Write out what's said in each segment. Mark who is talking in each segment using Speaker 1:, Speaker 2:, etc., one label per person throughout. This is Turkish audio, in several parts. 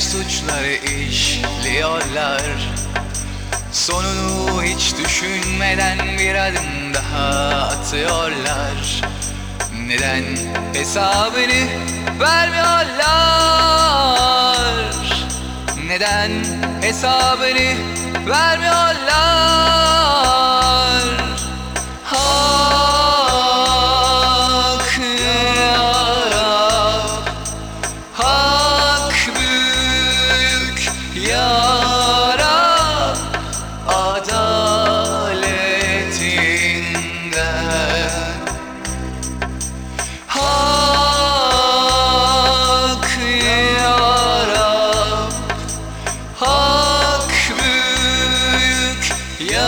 Speaker 1: suçları işliyorlar. Sonunu hiç düşünmeden bir adım daha atıyorlar. Neden hesabını vermiyorlar? Neden hesabını vermiyorlar?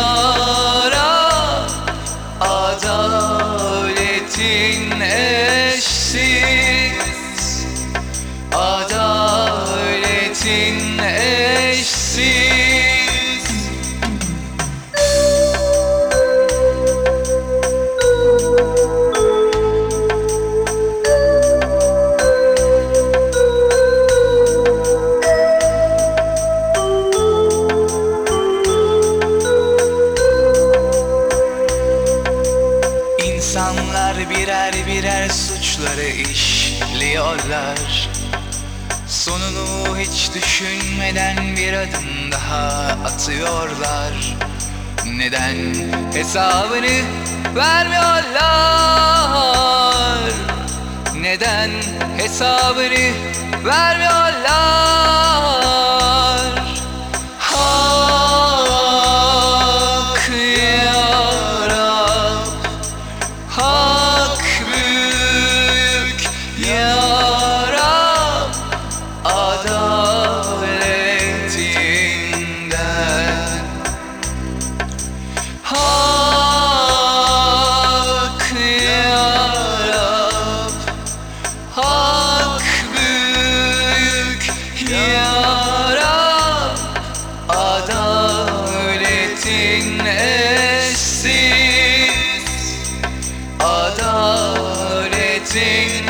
Speaker 1: Yarab Adaletin eşsiz Adaletin eşsiz İnsanlar birer birer suçları işliyorlar. Sonunu hiç düşünmeden bir adım daha atıyorlar. Neden hesabını vermiyorlar? Neden hesabını vermiyorlar Adaletin